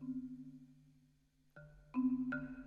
Thank you.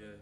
Razie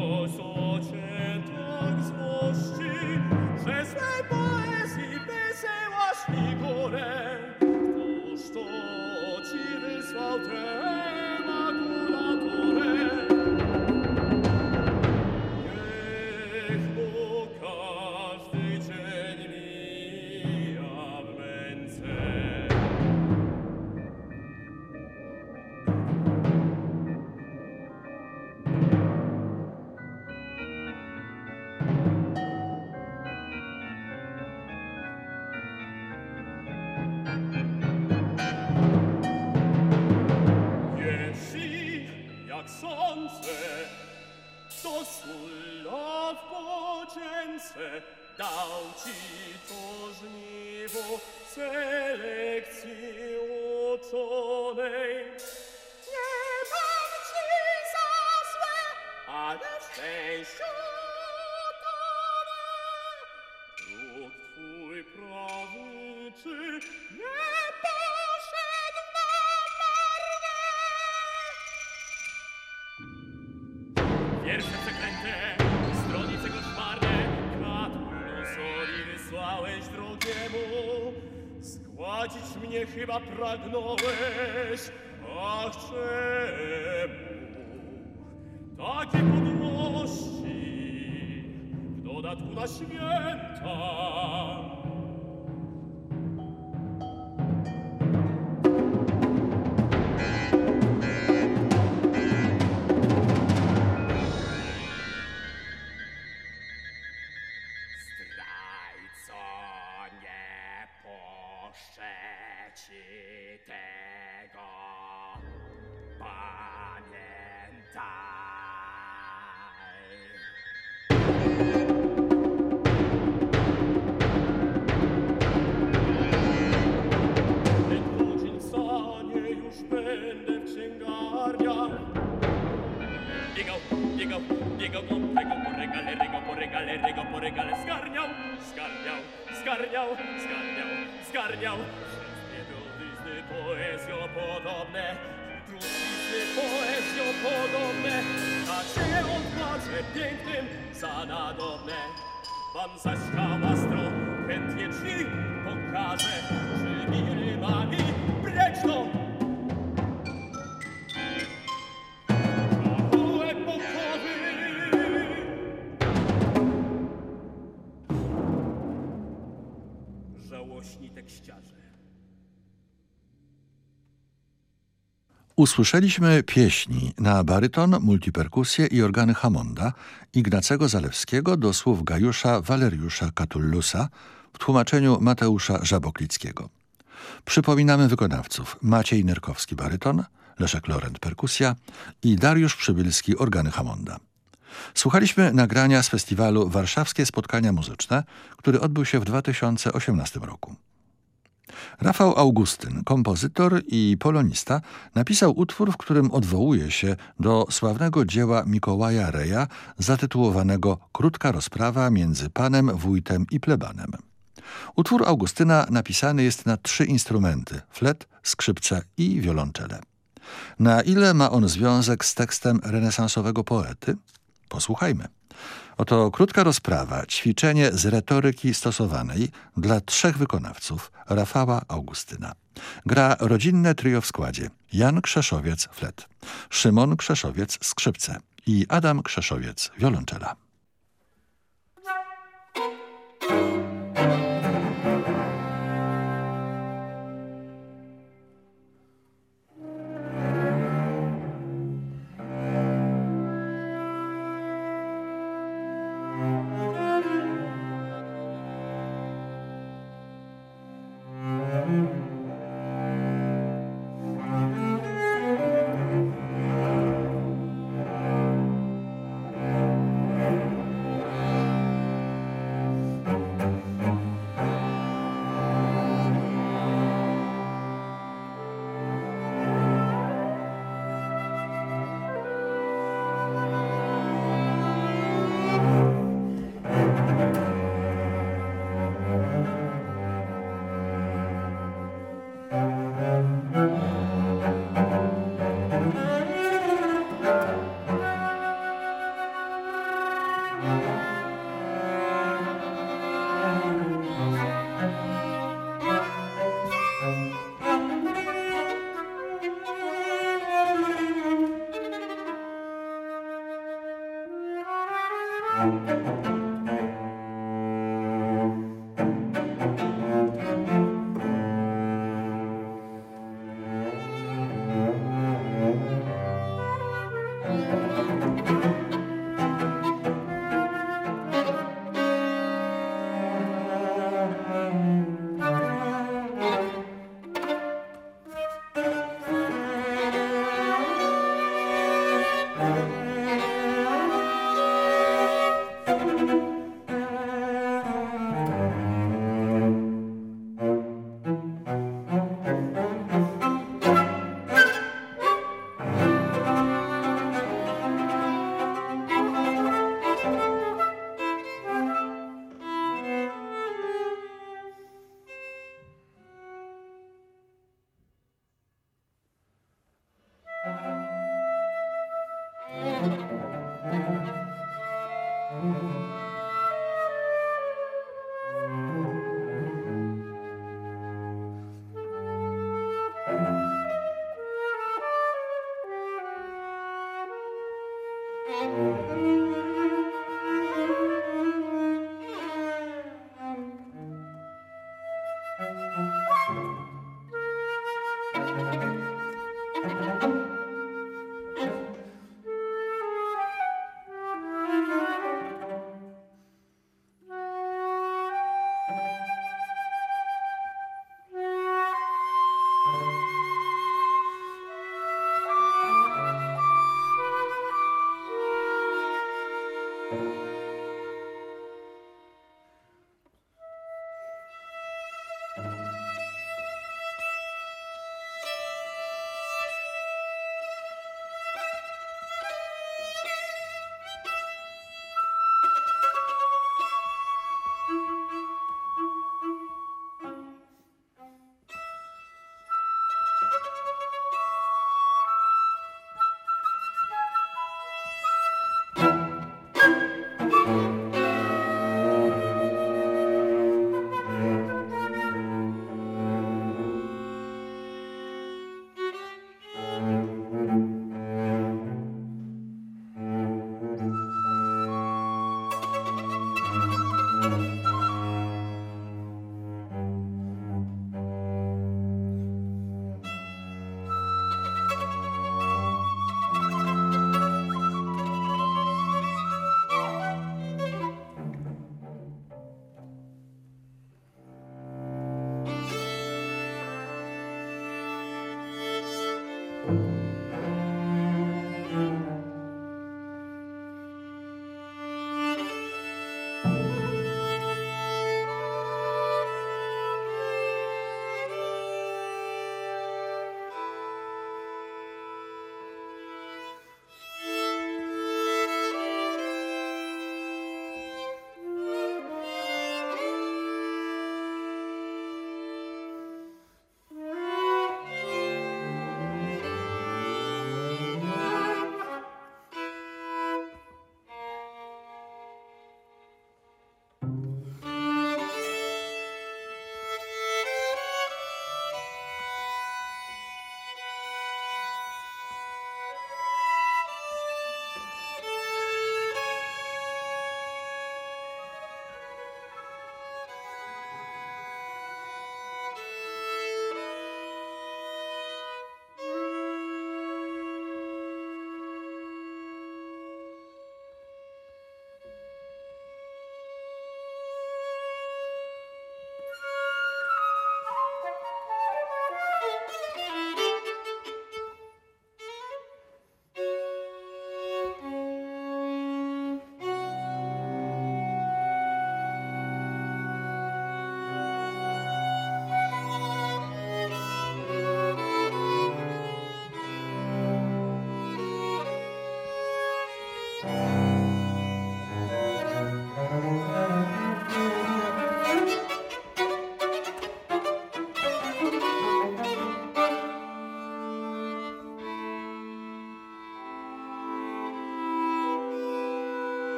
Ragno. Usłyszeliśmy pieśni na baryton, multiperkusję i organy Hammonda Ignacego Zalewskiego do słów Gajusza Waleriusza Katullusa w tłumaczeniu Mateusza Żaboklickiego. Przypominamy wykonawców Maciej Nerkowski baryton, Leszek Lorent perkusja i Dariusz Przybylski organy Hammonda. Słuchaliśmy nagrania z festiwalu Warszawskie Spotkania Muzyczne, który odbył się w 2018 roku. Rafał Augustyn, kompozytor i polonista, napisał utwór, w którym odwołuje się do sławnego dzieła Mikołaja Reja zatytułowanego Krótka rozprawa między panem, wójtem i plebanem. Utwór Augustyna napisany jest na trzy instrumenty: flet, skrzypce i wiolonczele. Na ile ma on związek z tekstem renesansowego poety? Posłuchajmy. Oto krótka rozprawa, ćwiczenie z retoryki stosowanej dla trzech wykonawców Rafała Augustyna. Gra rodzinne trio w składzie Jan Krzeszowiec flet, Szymon Krzeszowiec skrzypce i Adam Krzeszowiec wiolonczela.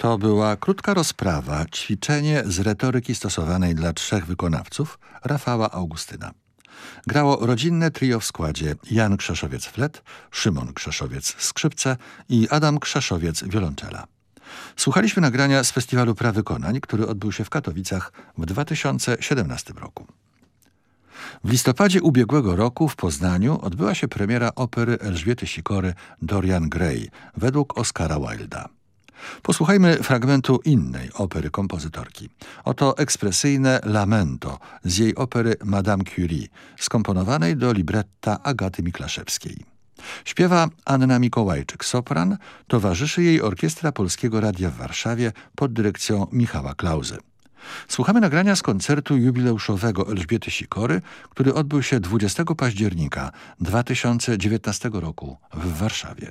To była krótka rozprawa, ćwiczenie z retoryki stosowanej dla trzech wykonawców Rafała Augustyna. Grało rodzinne trio w składzie Jan Krzeszowiec-Flet, Szymon Krzeszowiec-Skrzypce i Adam Krzeszowiec-Wiolonczela. Słuchaliśmy nagrania z Festiwalu Prawykonań, który odbył się w Katowicach w 2017 roku. W listopadzie ubiegłego roku w Poznaniu odbyła się premiera opery Elżbiety Sikory Dorian Gray według Oscara Wilda. Posłuchajmy fragmentu innej opery kompozytorki. Oto ekspresyjne Lamento z jej opery Madame Curie, skomponowanej do libretta Agaty Miklaszewskiej. Śpiewa Anna Mikołajczyk-sopran, towarzyszy jej Orkiestra Polskiego Radia w Warszawie pod dyrekcją Michała Klauzy. Słuchamy nagrania z koncertu jubileuszowego Elżbiety Sikory, który odbył się 20 października 2019 roku w Warszawie.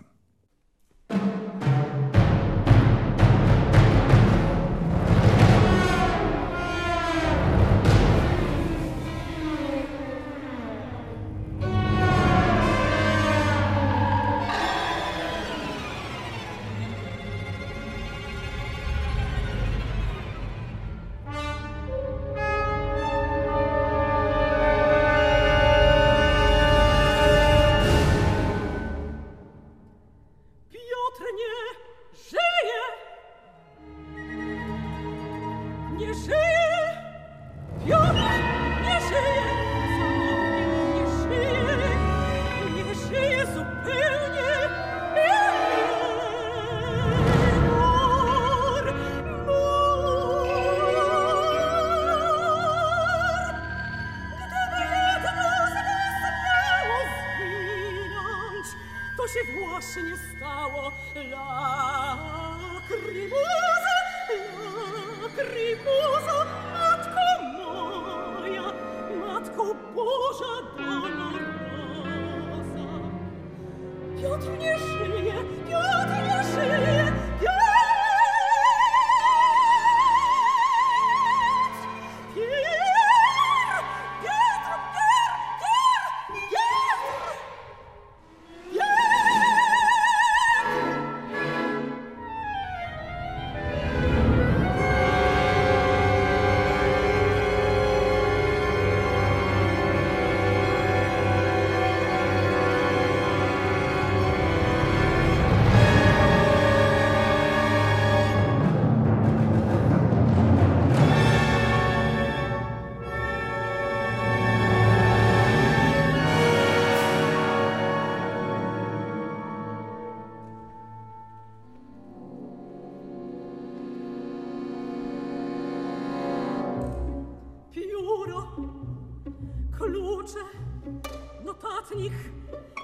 ostatnich.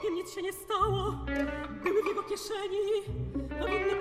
Im nic się nie stało. Były w jego kieszeni. Powinny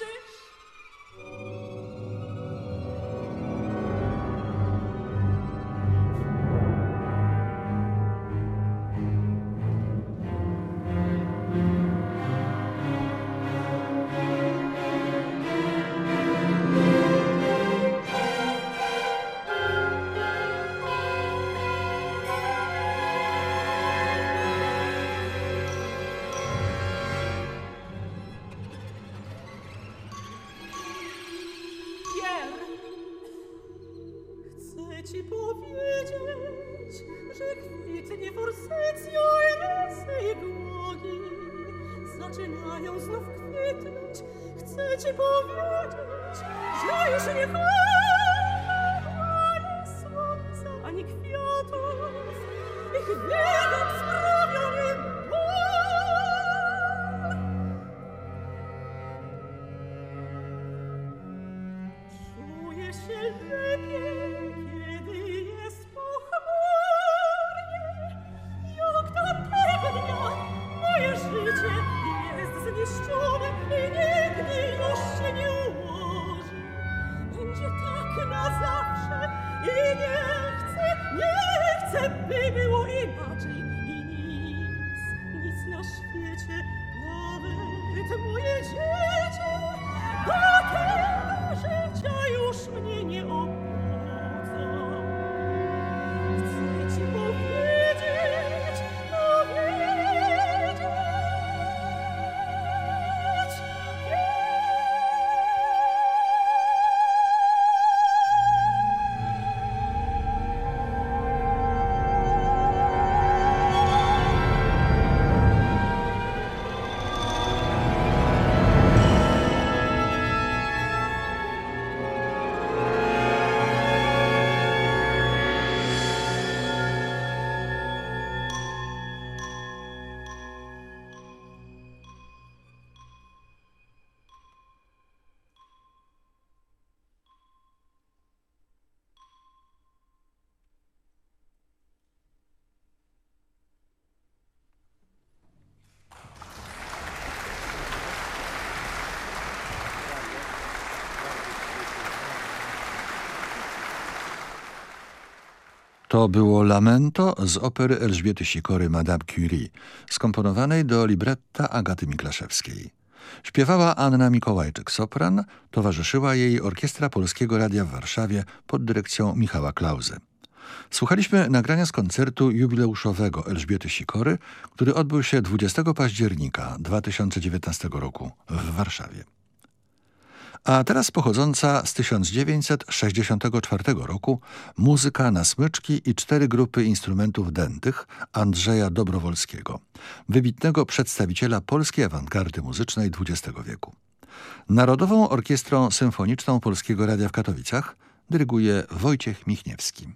Shh. To było Lamento z opery Elżbiety Sikory Madame Curie, skomponowanej do libretta Agaty Miklaszewskiej. Śpiewała Anna Mikołajczyk-Sopran, towarzyszyła jej Orkiestra Polskiego Radia w Warszawie pod dyrekcją Michała Klauze. Słuchaliśmy nagrania z koncertu jubileuszowego Elżbiety Sikory, który odbył się 20 października 2019 roku w Warszawie. A teraz pochodząca z 1964 roku muzyka na smyczki i cztery grupy instrumentów dętych Andrzeja Dobrowolskiego, wybitnego przedstawiciela polskiej awangardy muzycznej XX wieku. Narodową Orkiestrą Symfoniczną Polskiego Radia w Katowicach dyryguje Wojciech Michniewski.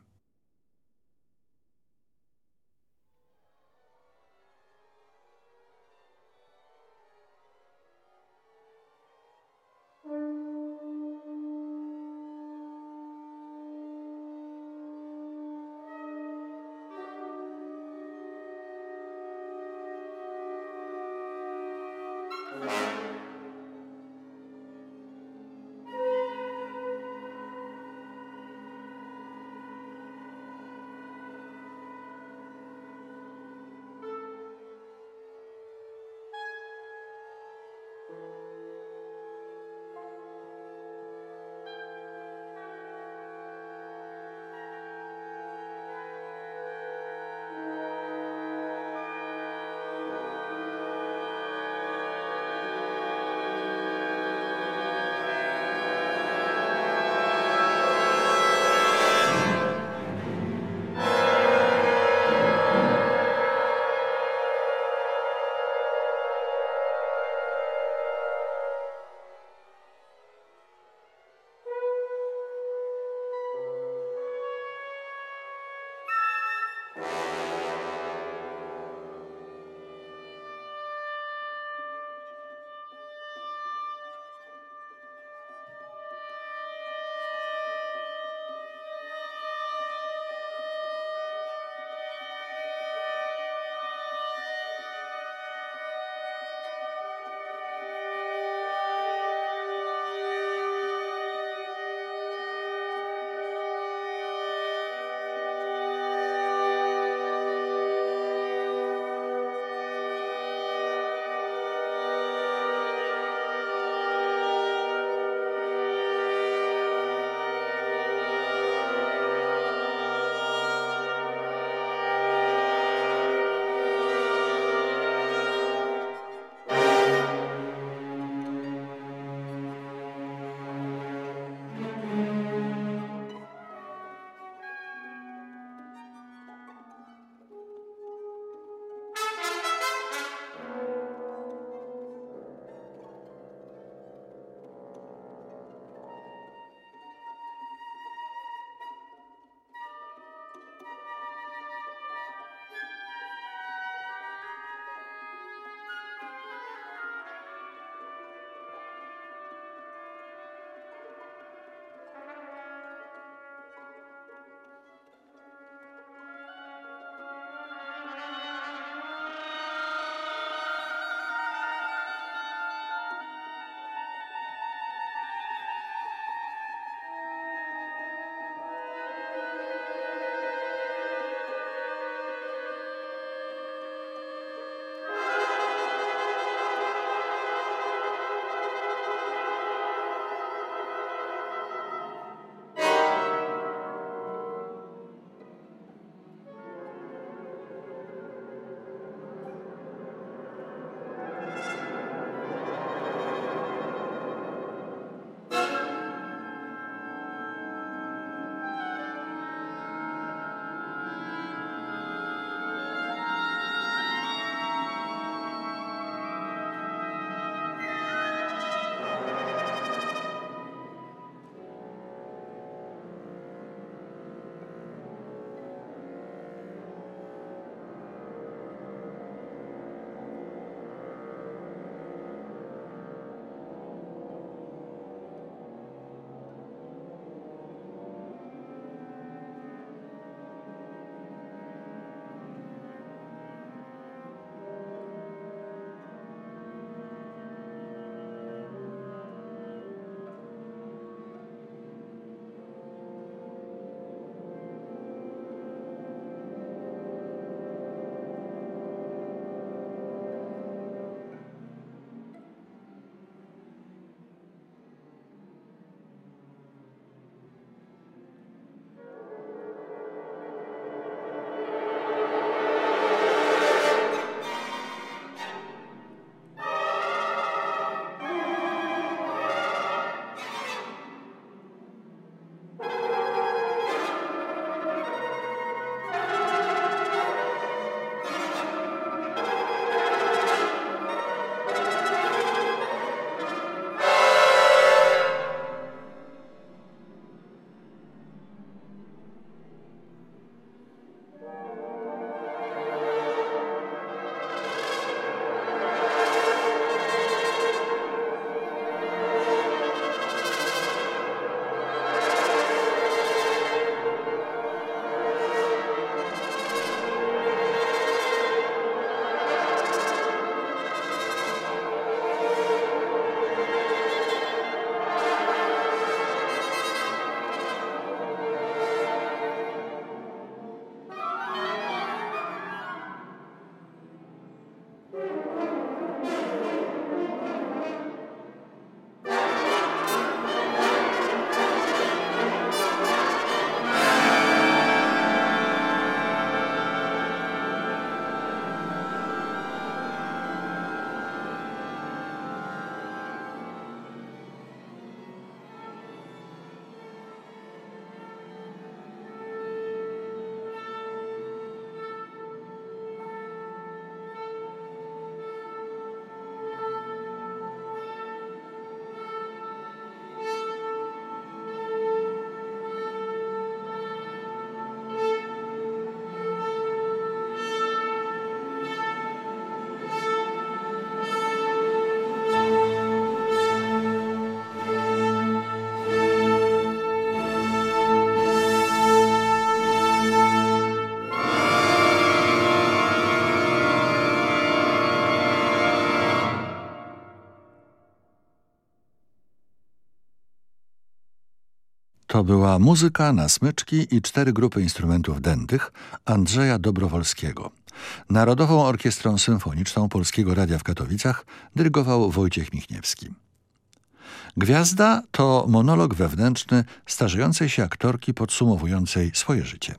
To była muzyka na smyczki i cztery grupy instrumentów dętych Andrzeja Dobrowolskiego. Narodową Orkiestrą Symfoniczną Polskiego Radia w Katowicach dyrygował Wojciech Michniewski. Gwiazda to monolog wewnętrzny starzejącej się aktorki podsumowującej swoje życie.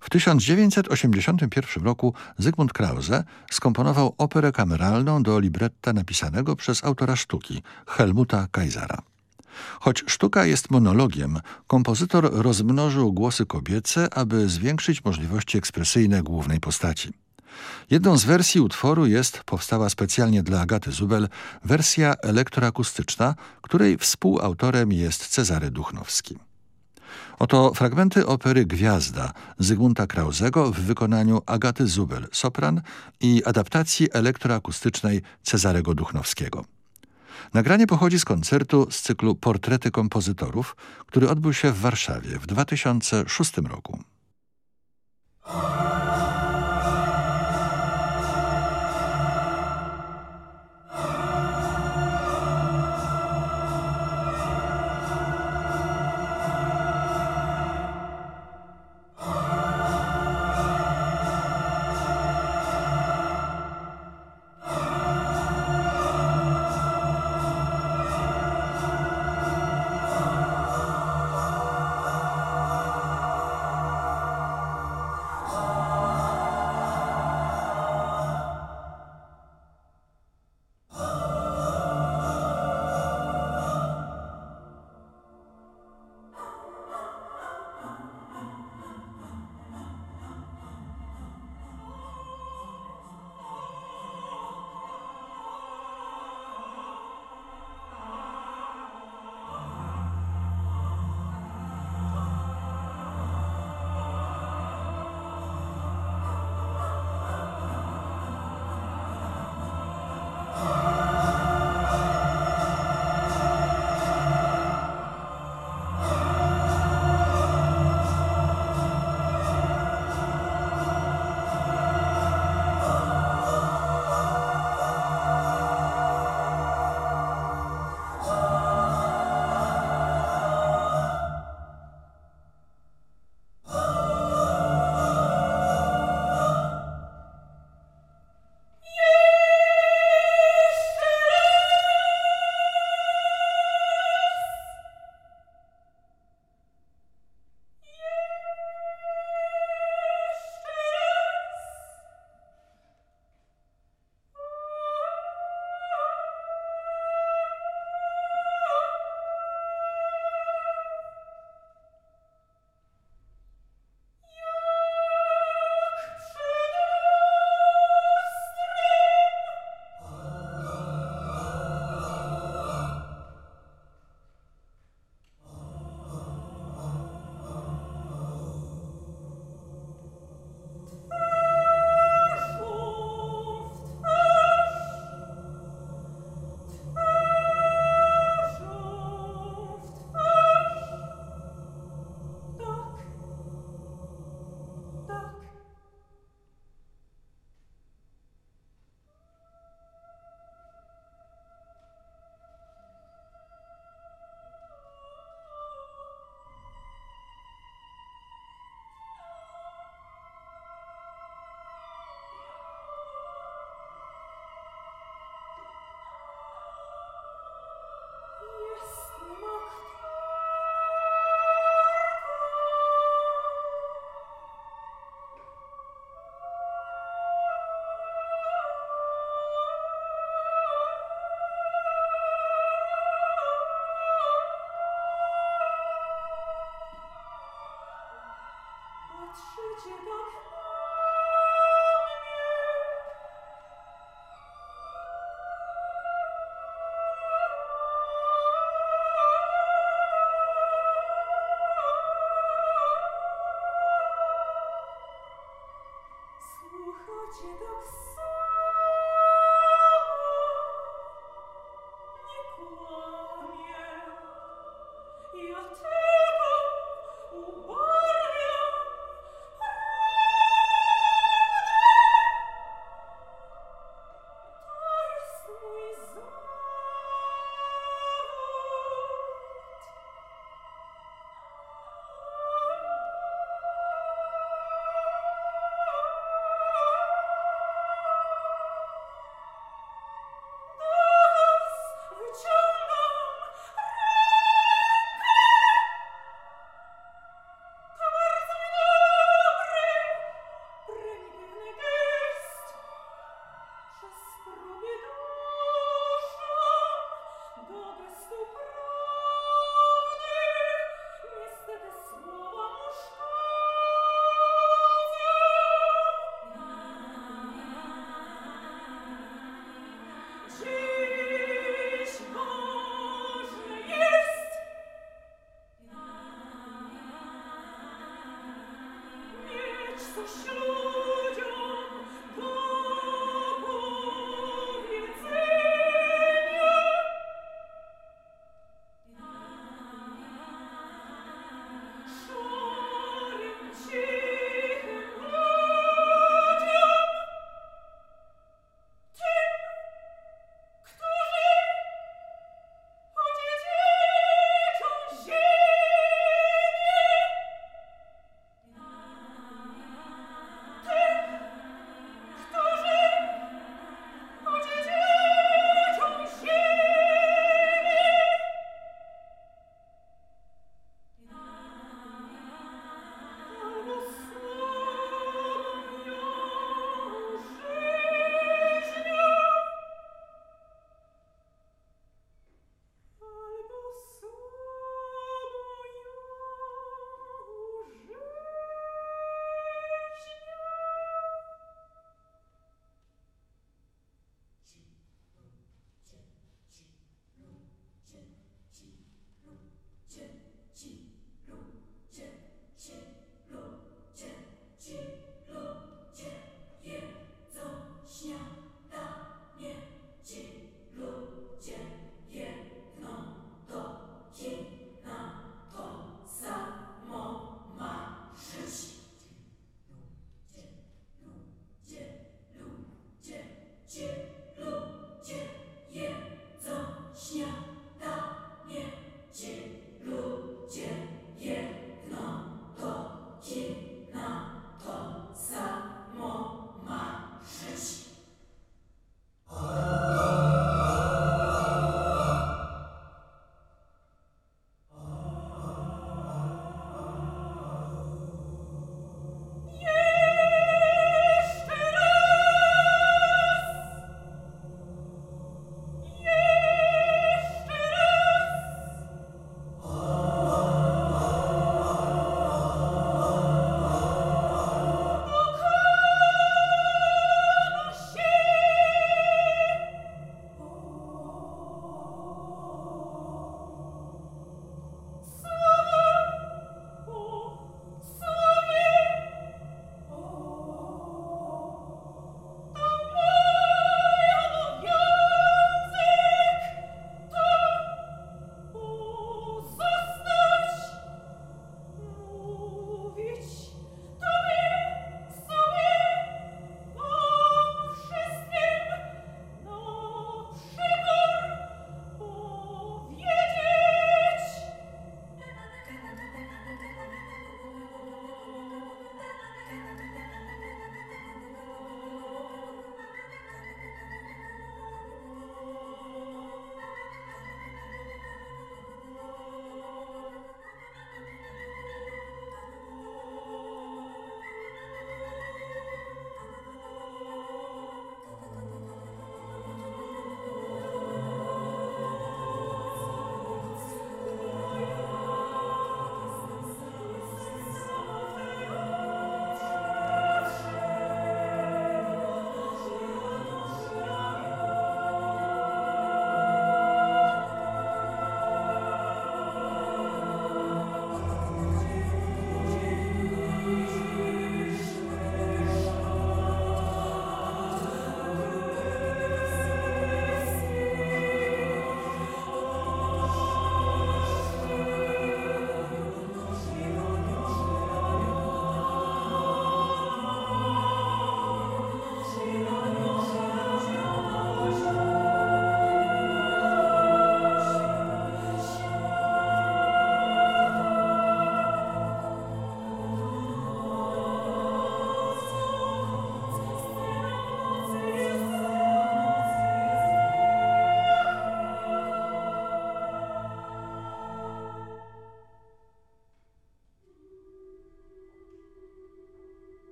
W 1981 roku Zygmunt Krause skomponował operę kameralną do libretta napisanego przez autora sztuki Helmuta Kaisera. Choć sztuka jest monologiem, kompozytor rozmnożył głosy kobiece, aby zwiększyć możliwości ekspresyjne głównej postaci. Jedną z wersji utworu jest, powstała specjalnie dla Agaty Zubel, wersja elektroakustyczna, której współautorem jest Cezary Duchnowski. Oto fragmenty opery Gwiazda Zygmunta Krauzego w wykonaniu Agaty Zubel, sopran i adaptacji elektroakustycznej Cezarego Duchnowskiego. Nagranie pochodzi z koncertu z cyklu Portrety kompozytorów, który odbył się w Warszawie w 2006 roku.